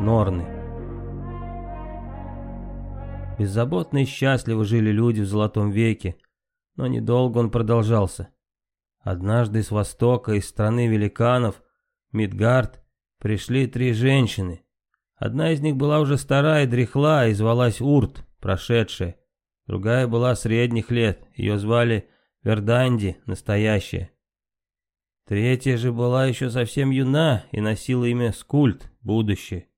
Норны. Беззаботно и счастливо жили люди в Золотом веке, но недолго он продолжался. Однажды с востока, из страны великанов, Мидгард, пришли три женщины. Одна из них была уже старая и дряхла и звалась Урт, прошедшая. Другая была средних лет, ее звали Верданди, настоящая. Третья же была еще совсем юна и носила имя Скульт, будущее.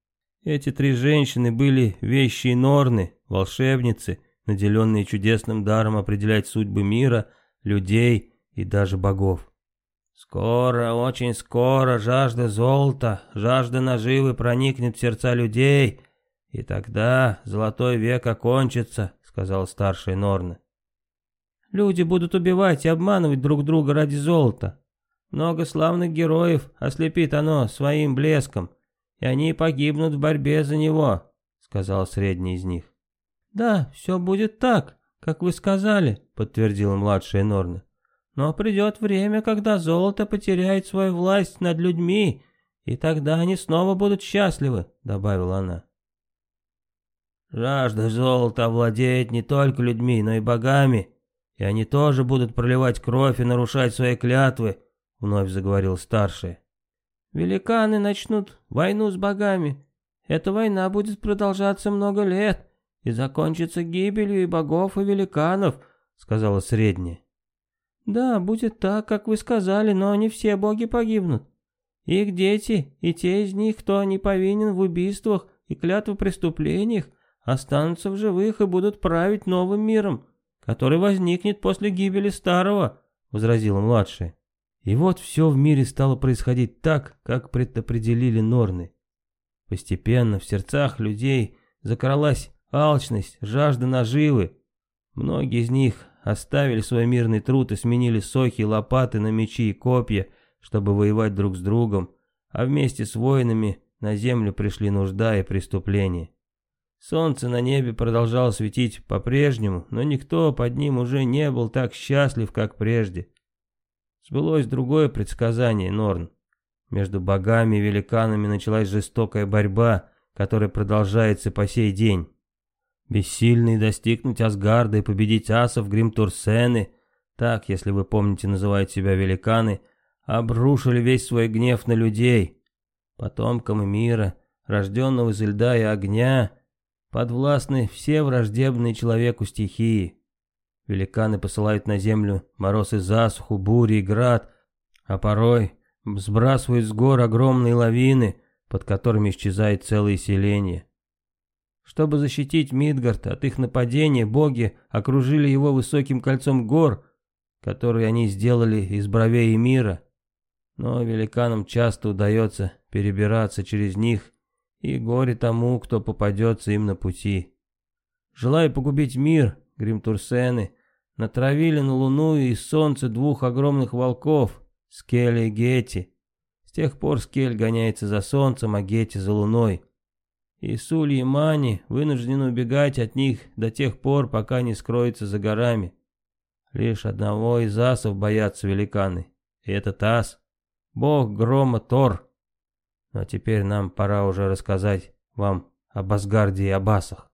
Эти три женщины были вещи и норны, волшебницы, наделенные чудесным даром определять судьбы мира, людей и даже богов. Скоро, очень скоро жажда золота, жажда наживы проникнет в сердца людей, и тогда золотой век окончится, сказал старшая Норна. Люди будут убивать и обманывать друг друга ради золота. Много славных героев ослепит оно своим блеском, и они погибнут в борьбе за него», — сказал средний из них. «Да, все будет так, как вы сказали», — подтвердила младшая Норна. «Но придет время, когда золото потеряет свою власть над людьми, и тогда они снова будут счастливы», — добавила она. «Жажда золота овладеет не только людьми, но и богами, и они тоже будут проливать кровь и нарушать свои клятвы», — вновь заговорил старший. Великаны начнут войну с богами. Эта война будет продолжаться много лет и закончится гибелью и богов, и великанов, сказала средняя. Да, будет так, как вы сказали, но не все боги погибнут. Их дети и те из них, кто не повинен в убийствах и клятвопреступлениях, останутся в живых и будут править новым миром, который возникнет после гибели старого, возразила младшая. И вот все в мире стало происходить так, как предопределили Норны. Постепенно в сердцах людей закралась алчность, жажда наживы. Многие из них оставили свой мирный труд и сменили сохи лопаты на мечи и копья, чтобы воевать друг с другом, а вместе с воинами на землю пришли нужда и преступления. Солнце на небе продолжало светить по-прежнему, но никто под ним уже не был так счастлив, как прежде. Сбылось другое предсказание, Норн. Между богами и великанами началась жестокая борьба, которая продолжается по сей день. Бессильные достигнуть Асгарда и победить асов Гримтурсены, так, если вы помните, называют себя великаны, обрушили весь свой гнев на людей. Потомкам мира, рожденного из льда и огня, подвластны все враждебные человеку стихии. Великаны посылают на землю мороз и засуху, бури и град, а порой сбрасывают с гор огромные лавины, под которыми исчезает целое селение. Чтобы защитить Мидгард от их нападения, боги окружили его высоким кольцом гор, которые они сделали из бровей мира. Но великанам часто удается перебираться через них, и горе тому, кто попадется им на пути. Желая погубить мир, Гримтурсены натравили на Луну и Солнце двух огромных волков, Скеля и Гетти. С тех пор Скель гоняется за Солнцем, а Гетти за Луной. И Сули и Мани вынуждены убегать от них до тех пор, пока не скроется за горами. Лишь одного из асов боятся великаны, и этот ас — бог грома Тор. Но теперь нам пора уже рассказать вам об Асгарде и об асах.